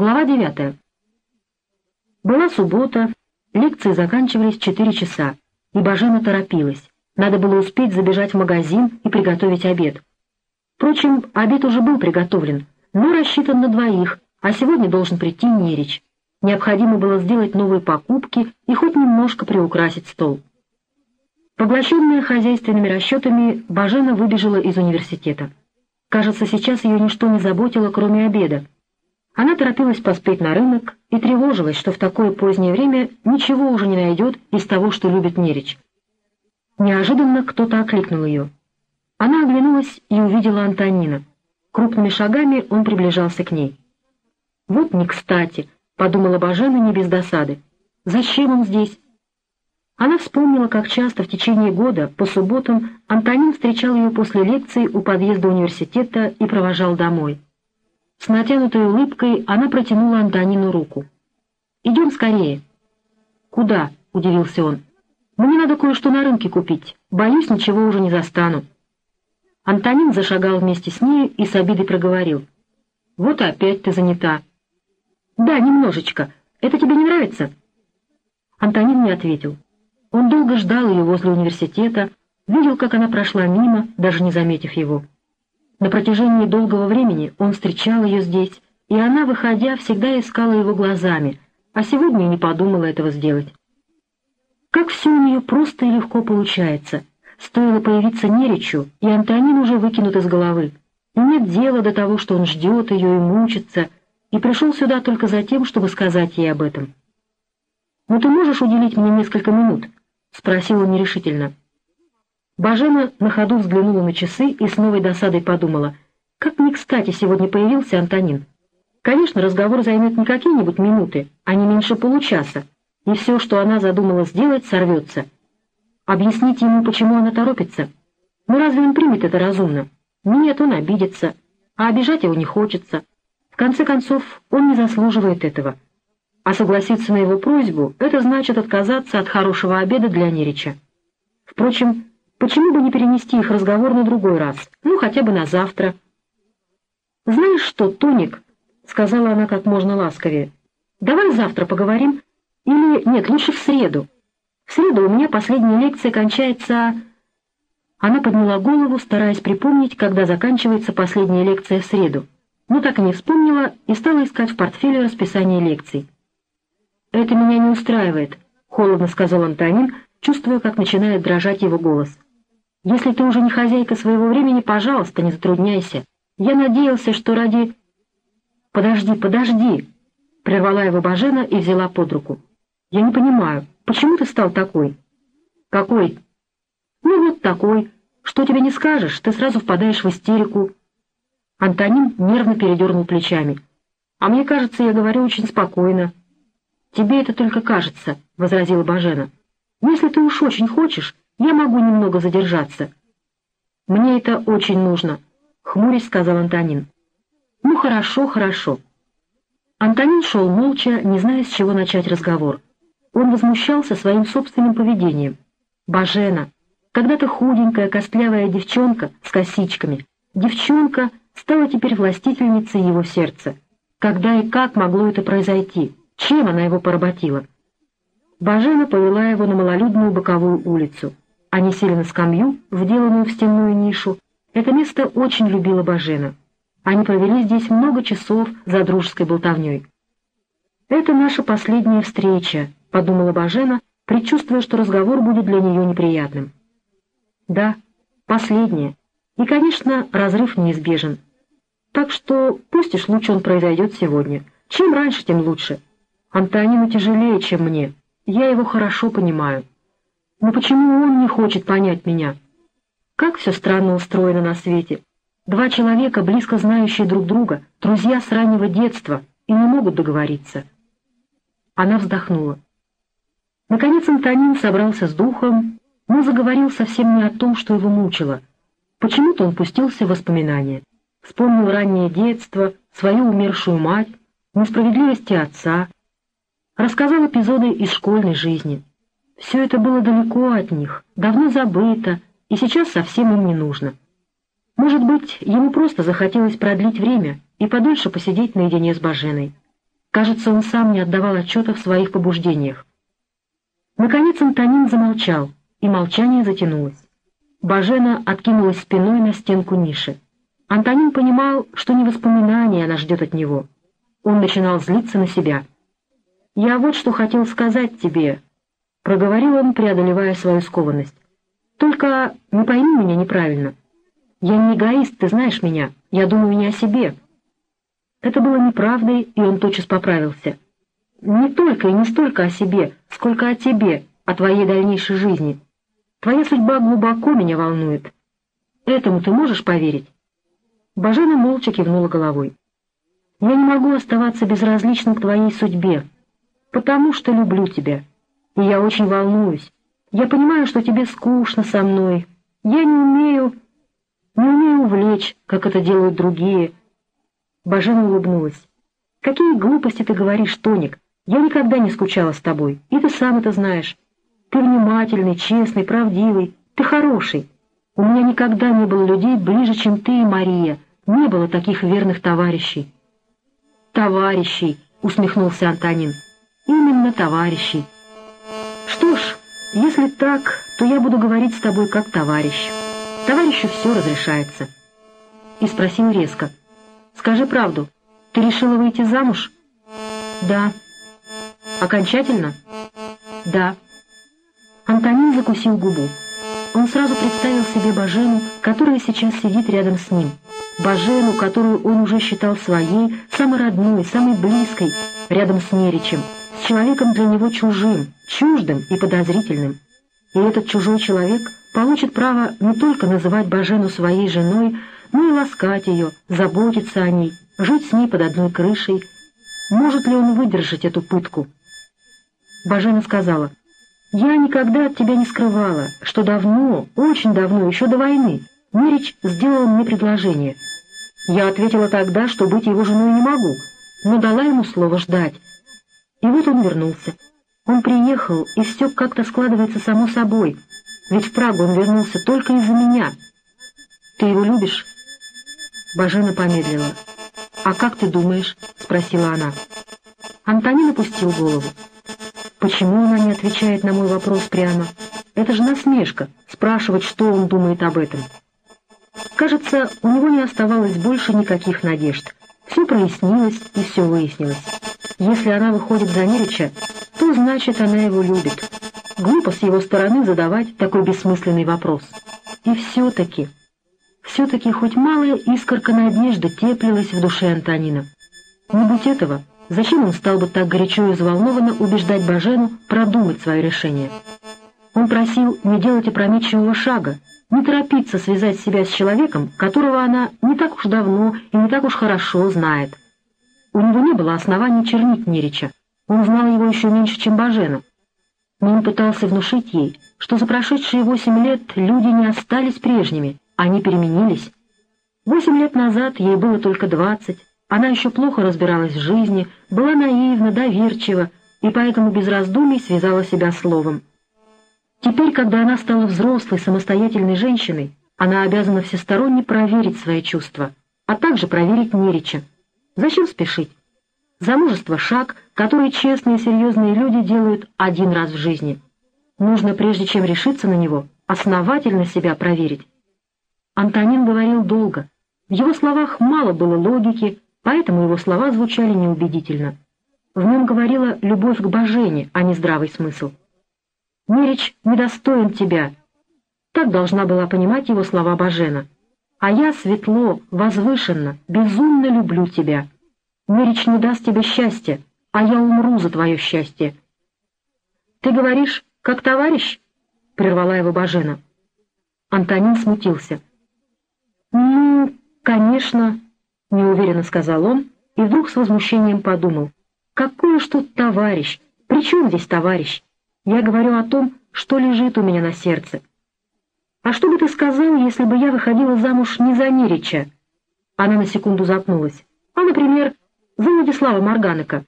Глава 9. Была суббота, лекции заканчивались в 4 часа, и Бажена торопилась. Надо было успеть забежать в магазин и приготовить обед. Впрочем, обед уже был приготовлен, но рассчитан на двоих, а сегодня должен прийти Нерич. Необходимо было сделать новые покупки и хоть немножко приукрасить стол. Поглощенная хозяйственными расчетами, Бажена выбежала из университета. Кажется, сейчас ее ничто не заботило, кроме обеда. Она торопилась поспеть на рынок и тревожилась, что в такое позднее время ничего уже не найдет из того, что любит Нерич. Неожиданно кто-то окликнул ее. Она оглянулась и увидела Антонина. Крупными шагами он приближался к ней. «Вот не кстати», — подумала Бажена не без досады. «Зачем он здесь?» Она вспомнила, как часто в течение года, по субботам, Антонин встречал ее после лекции у подъезда университета и провожал домой. С натянутой улыбкой она протянула Антонину руку. «Идем скорее». «Куда?» — удивился он. «Мне надо кое-что на рынке купить. Боюсь, ничего уже не застану». Антонин зашагал вместе с ней и с обидой проговорил. «Вот опять ты занята». «Да, немножечко. Это тебе не нравится?» Антонин не ответил. Он долго ждал ее возле университета, видел, как она прошла мимо, даже не заметив его. На протяжении долгого времени он встречал ее здесь, и она, выходя, всегда искала его глазами, а сегодня не подумала этого сделать. Как все у нее просто и легко получается. Стоило появиться Неричу, и Антонин уже выкинут из головы. И нет дела до того, что он ждет ее и мучится, и пришел сюда только за тем, чтобы сказать ей об этом. «Но ты можешь уделить мне несколько минут?» — спросила нерешительно. Бажена на ходу взглянула на часы и с новой досадой подумала, как не кстати сегодня появился Антонин. Конечно, разговор займет не какие-нибудь минуты, а не меньше получаса, и все, что она задумала сделать, сорвется. Объяснить ему, почему она торопится. Ну разве он примет это разумно? Нет, он обидится, а обижать его не хочется. В конце концов, он не заслуживает этого. А согласиться на его просьбу — это значит отказаться от хорошего обеда для Нерича. Впрочем, Почему бы не перенести их разговор на другой раз? Ну, хотя бы на завтра. «Знаешь что, Тоник?» — сказала она как можно ласковее. «Давай завтра поговорим. Или нет, лучше в среду. В среду у меня последняя лекция кончается...» Она подняла голову, стараясь припомнить, когда заканчивается последняя лекция в среду, но так и не вспомнила и стала искать в портфеле расписание лекций. «Это меня не устраивает», — холодно сказал Антонин, чувствуя, как начинает дрожать его голос. Если ты уже не хозяйка своего времени, пожалуйста, не затрудняйся. Я надеялся, что ради...» «Подожди, подожди!» — прервала его Бажена и взяла под руку. «Я не понимаю, почему ты стал такой?» «Какой?» «Ну вот такой. Что тебе не скажешь, ты сразу впадаешь в истерику». Антонин нервно передернул плечами. «А мне кажется, я говорю очень спокойно». «Тебе это только кажется», — возразила Бажена. «Если ты уж очень хочешь, я могу немного задержаться». «Мне это очень нужно», — хмурясь сказал Антонин. «Ну хорошо, хорошо». Антонин шел молча, не зная, с чего начать разговор. Он возмущался своим собственным поведением. «Бажена, когда-то худенькая, костлявая девчонка с косичками, девчонка стала теперь властительницей его сердца. Когда и как могло это произойти? Чем она его поработила?» Бажена повела его на малолюдную боковую улицу. Они сели на скамью, вделанную в стенную нишу. Это место очень любила Бажена. Они провели здесь много часов за дружеской болтовней. «Это наша последняя встреча», — подумала Бажена, предчувствуя, что разговор будет для нее неприятным. «Да, последняя. И, конечно, разрыв неизбежен. Так что пусть уж лучше он произойдет сегодня. Чем раньше, тем лучше. Антонину тяжелее, чем мне. Я его хорошо понимаю». Но почему он не хочет понять меня? Как все странно устроено на свете. Два человека, близко знающие друг друга, друзья с раннего детства, и не могут договориться. Она вздохнула. Наконец Антонин собрался с духом, но заговорил совсем не о том, что его мучило. Почему-то он пустился в воспоминания. Вспомнил раннее детство, свою умершую мать, несправедливости отца. Рассказал эпизоды из школьной жизни. Все это было далеко от них, давно забыто, и сейчас совсем им не нужно. Может быть, ему просто захотелось продлить время и подольше посидеть наедине с Баженой. Кажется, он сам не отдавал отчета в своих побуждениях. Наконец Антонин замолчал, и молчание затянулось. Бажена откинулась спиной на стенку ниши. Антонин понимал, что не воспоминания она ждет от него. Он начинал злиться на себя. «Я вот что хотел сказать тебе», — проговорил он, преодолевая свою скованность. «Только не пойми меня неправильно. Я не эгоист, ты знаешь меня. Я думаю не о себе». Это было неправдой, и он тотчас поправился. «Не только и не столько о себе, сколько о тебе, о твоей дальнейшей жизни. Твоя судьба глубоко меня волнует. Этому ты можешь поверить?» Бажена молча кивнула головой. «Я не могу оставаться безразличным к твоей судьбе, потому что люблю тебя, и я очень волнуюсь. Я понимаю, что тебе скучно со мной. Я не умею, не умею увлечь, как это делают другие». Бажена улыбнулась. «Какие глупости ты говоришь, Тоник? Я никогда не скучала с тобой, и ты сам это знаешь. Ты внимательный, честный, правдивый, ты хороший. У меня никогда не было людей ближе, чем ты и Мария, не было таких верных товарищей». «Товарищей», — усмехнулся Антонин. «Именно товарищей». «Что ж, если так, то я буду говорить с тобой как товарищ. Товарищу все разрешается». И спросил резко. «Скажи правду, ты решила выйти замуж?» «Да». «Окончательно?» «Да». Антонин закусил губу. Он сразу представил себе Бажену, которая сейчас сидит рядом с ним. Бажену, которую он уже считал своей, самой родной, самой близкой, рядом с Неричем, человеком для него чужим, чуждым и подозрительным. И этот чужой человек получит право не только называть Бажену своей женой, но и ласкать ее, заботиться о ней, жить с ней под одной крышей. Может ли он выдержать эту пытку? Бажена сказала, «Я никогда от тебя не скрывала, что давно, очень давно, еще до войны, Мирич сделал мне предложение. Я ответила тогда, что быть его женой не могу, но дала ему слово ждать. И вот он вернулся. Он приехал, и все как-то складывается само собой, ведь в Прагу он вернулся только из-за меня. Ты его любишь?» Бажена помедлила. «А как ты думаешь?» — спросила она. Антонин опустил голову. Почему она не отвечает на мой вопрос прямо? Это же насмешка, спрашивать, что он думает об этом. Кажется, у него не оставалось больше никаких надежд. Все прояснилось и все выяснилось. Если она выходит за Нерича, то значит она его любит. Глупо с его стороны задавать такой бессмысленный вопрос. И все-таки, все-таки хоть малая искорка надежды теплилась в душе Антонина. Не будь этого, Зачем он стал бы так горячо и взволнованно убеждать Бажену продумать свое решение? Он просил не делать опрометчивого шага, не торопиться связать себя с человеком, которого она не так уж давно и не так уж хорошо знает. У него не было оснований чернить Нерича, он знал его еще меньше, чем Бажена. Но он пытался внушить ей, что за прошедшие восемь лет люди не остались прежними, они переменились. Восемь лет назад ей было только двадцать, она еще плохо разбиралась в жизни, была наивна, доверчива, и поэтому без раздумий связала себя словом. Теперь, когда она стала взрослой, самостоятельной женщиной, она обязана всесторонне проверить свои чувства, а также проверить Нерича. Зачем спешить? Замужество — шаг, который честные и серьезные люди делают один раз в жизни. Нужно, прежде чем решиться на него, основательно себя проверить. Антонин говорил долго. В его словах мало было логики, поэтому его слова звучали неубедительно. В нем говорила любовь к Божене, а не здравый смысл. «Мирич недостоин тебя!» Так должна была понимать его слова Божена. «А я светло, возвышенно, безумно люблю тебя. Мирич не даст тебе счастья, а я умру за твое счастье». «Ты говоришь, как товарищ?» — прервала его Божена. Антонин смутился. «Ну, конечно...» — неуверенно сказал он, и вдруг с возмущением подумал. «Какой уж тут товарищ! При чем здесь товарищ? Я говорю о том, что лежит у меня на сердце. А что бы ты сказал, если бы я выходила замуж не за Нерича?» Она на секунду запнулась. «А, например, за Владислава Морганека».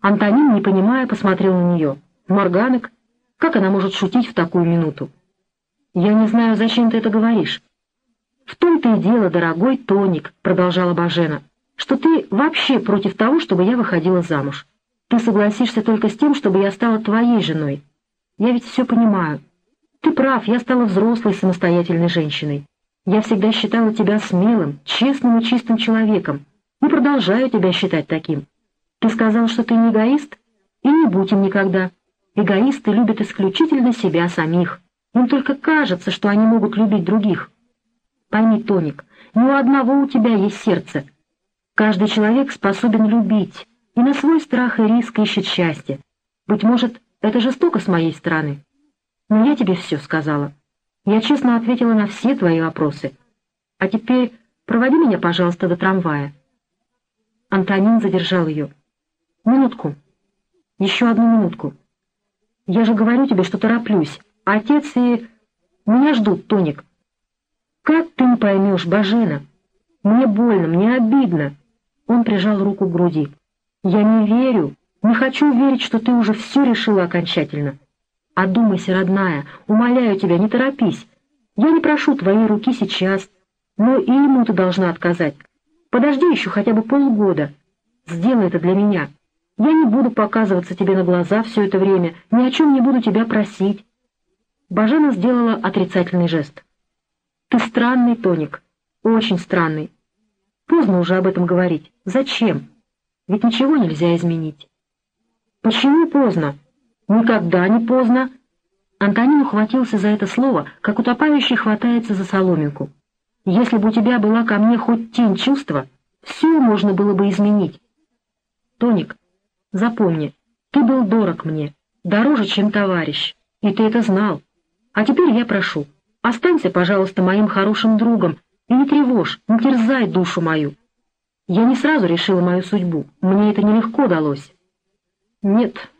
Антонин, не понимая, посмотрел на нее. «Морганек? Как она может шутить в такую минуту?» «Я не знаю, зачем ты это говоришь. «В том-то и дело, дорогой Тоник», — продолжала Бажена. что ты вообще против того, чтобы я выходила замуж. Ты согласишься только с тем, чтобы я стала твоей женой. Я ведь все понимаю. Ты прав, я стала взрослой самостоятельной женщиной. Я всегда считала тебя смелым, честным и чистым человеком, и продолжаю тебя считать таким. Ты сказал, что ты не эгоист? И не будь им никогда. Эгоисты любят исключительно себя самих. Им только кажется, что они могут любить других. Пойми, Тоник, ни у одного у тебя есть сердце. Каждый человек способен любить, и на свой страх и риск ищет счастье. Быть может, это жестоко с моей стороны. Но я тебе все сказала. Я честно ответила на все твои вопросы. А теперь проводи меня, пожалуйста, до трамвая». Антонин задержал ее. «Минутку. Еще одну минутку. Я же говорю тебе, что тороплюсь. Отец и... Меня ждут, Тоник. Как ты не поймешь, Бажена? Мне больно, мне обидно». Он прижал руку к груди. «Я не верю, не хочу верить, что ты уже все решила окончательно. Одумайся, родная, умоляю тебя, не торопись. Я не прошу твоей руки сейчас, но и ему ты должна отказать. Подожди еще хотя бы полгода. Сделай это для меня. Я не буду показываться тебе на глаза все это время, ни о чем не буду тебя просить. Бажена сделала отрицательный жест. Ты странный, Тоник, очень странный. Поздно уже об этом говорить. Зачем? Ведь ничего нельзя изменить. Почему поздно? «Никогда не поздно!» Антонин ухватился за это слово, как утопающий хватается за соломинку. «Если бы у тебя была ко мне хоть тень чувства, все можно было бы изменить. Тоник, запомни, ты был дорог мне, дороже, чем товарищ, и ты это знал. А теперь я прошу, останься, пожалуйста, моим хорошим другом и не тревожь, не терзай душу мою. Я не сразу решила мою судьбу, мне это нелегко далось». «Нет,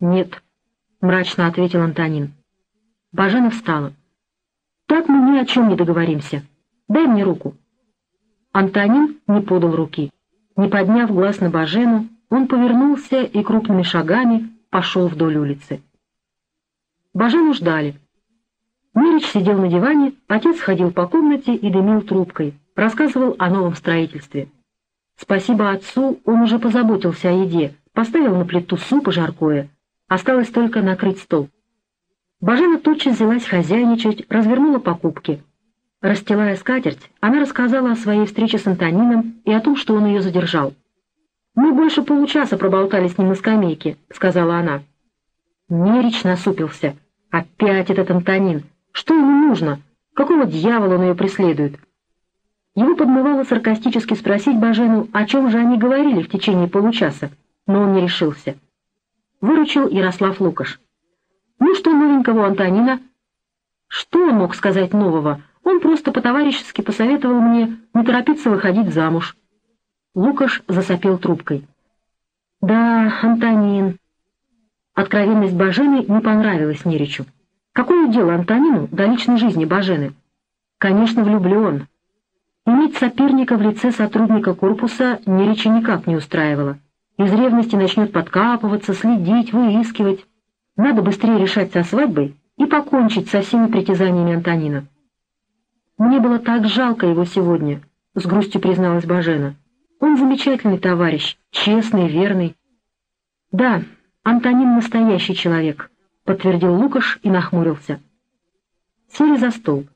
«Нет», — мрачно ответил Антонин. Бажена встала. «Так мы ни о чем не договоримся. Дай мне руку». Антонин не подал руки. Не подняв глаз на Бажену, он повернулся и крупными шагами пошел вдоль улицы. Бажену ждали. Мирич сидел на диване, отец ходил по комнате и дымил трубкой, рассказывал о новом строительстве. Спасибо отцу, он уже позаботился о еде, поставил на плиту суп и жаркое, Осталось только накрыть стол. Бажена тотчас взялась хозяйничать, развернула покупки. Расстилая скатерть, она рассказала о своей встрече с Антонином и о том, что он ее задержал. «Мы больше получаса проболтали с ним на скамейке», — сказала она. Мерич насупился. «Опять этот Антонин! Что ему нужно? Какого дьявола он ее преследует?» Его подмывало саркастически спросить Бажену, о чем же они говорили в течение получаса, но он не решился выручил Ярослав Лукаш. «Ну что новенького Антонина?» «Что он мог сказать нового? Он просто по-товарищески посоветовал мне не торопиться выходить замуж». Лукаш засопел трубкой. «Да, Антонин...» Откровенность Бажены не понравилась Неричу. Какое дело Антонину до личной жизни Бажены? Конечно, влюблен. Иметь соперника в лице сотрудника корпуса Нерича никак не устраивало из ревности начнет подкапываться, следить, выискивать. Надо быстрее решать со свадьбой и покончить со всеми притязаниями Антонина. «Мне было так жалко его сегодня», — с грустью призналась Бажена. «Он замечательный товарищ, честный, верный». «Да, Антонин настоящий человек», — подтвердил Лукаш и нахмурился. Сели за стол.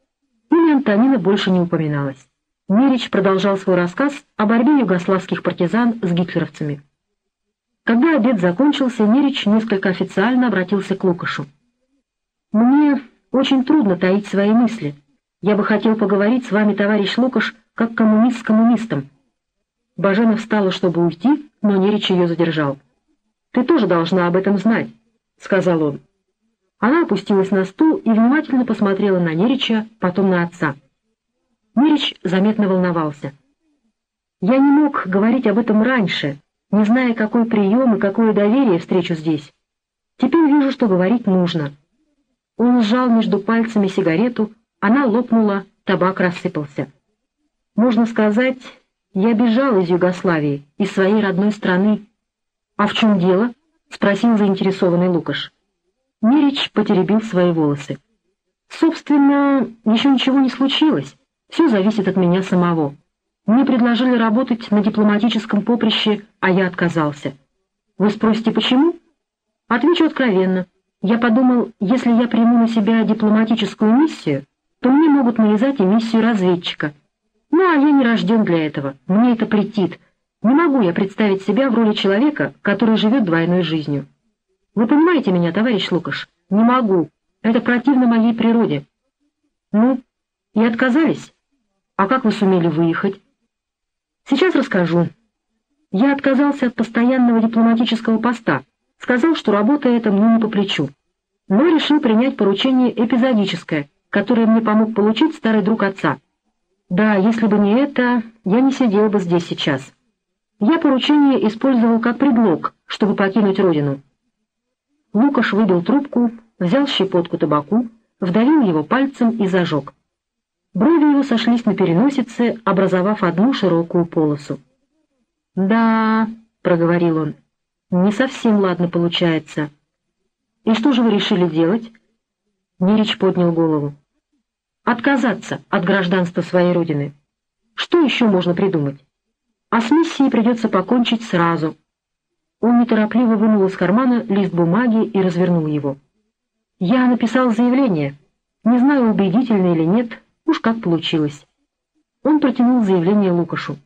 Имя Антонина больше не упоминалось. Мерич продолжал свой рассказ о борьбе югославских партизан с гитлеровцами. Когда обед закончился, Нерич несколько официально обратился к Лукашу. «Мне очень трудно таить свои мысли. Я бы хотел поговорить с вами, товарищ Лукаш, как коммунист с коммунистом». Бажена встала, чтобы уйти, но Нерич ее задержал. «Ты тоже должна об этом знать», — сказал он. Она опустилась на стул и внимательно посмотрела на Нерича, потом на отца. Нерич заметно волновался. «Я не мог говорить об этом раньше», не зная, какой прием и какое доверие встречу здесь. Теперь вижу, что говорить нужно. Он сжал между пальцами сигарету, она лопнула, табак рассыпался. Можно сказать, я бежал из Югославии, из своей родной страны. «А в чем дело?» — спросил заинтересованный Лукаш. Мирич потеребил свои волосы. «Собственно, еще ничего не случилось. Все зависит от меня самого. Мне предложили работать на дипломатическом поприще, а я отказался. Вы спросите, почему? Отвечу откровенно. Я подумал, если я приму на себя дипломатическую миссию, то мне могут навязать и миссию разведчика. Ну, а я не рожден для этого, мне это претит. Не могу я представить себя в роли человека, который живет двойной жизнью. Вы понимаете меня, товарищ Лукаш? Не могу. Это противно моей природе. Ну, и отказались? А как вы сумели выехать? Сейчас расскажу. Я отказался от постоянного дипломатического поста, сказал, что работа эта мне не по плечу, но решил принять поручение эпизодическое, которое мне помог получить старый друг отца. Да, если бы не это, я не сидел бы здесь сейчас. Я поручение использовал как предлог, чтобы покинуть родину. Лукаш выбил трубку, взял щепотку табаку, вдавил его пальцем и зажег. Брови его сошлись на переносице, образовав одну широкую полосу. «Да», — проговорил он, — «не совсем ладно получается». «И что же вы решили делать?» Нерич поднял голову. «Отказаться от гражданства своей родины. Что еще можно придумать? А с миссией придется покончить сразу». Он неторопливо вынул из кармана лист бумаги и развернул его. «Я написал заявление. Не знаю, убедительно или нет, Уж как получилось. Он протянул заявление Лукашу.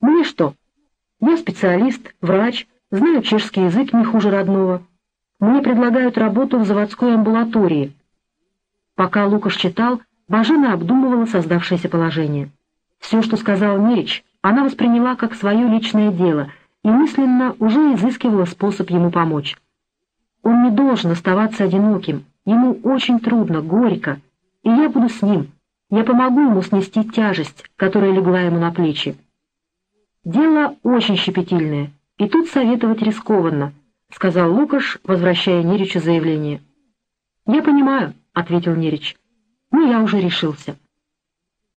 «Мне что? Я специалист, врач, знаю чешский язык не хуже родного. Мне предлагают работу в заводской амбулатории». Пока Лукаш читал, Бажена обдумывала создавшееся положение. Все, что сказал Нерич, она восприняла как свое личное дело и мысленно уже изыскивала способ ему помочь. Он не должен оставаться одиноким, ему очень трудно, горько, и я буду с ним, я помогу ему снести тяжесть, которая легла ему на плечи. Дело очень щепетильное, и тут советовать рискованно, — сказал Лукаш, возвращая Неричу заявление. «Я понимаю», — ответил Нерич, — «но я уже решился».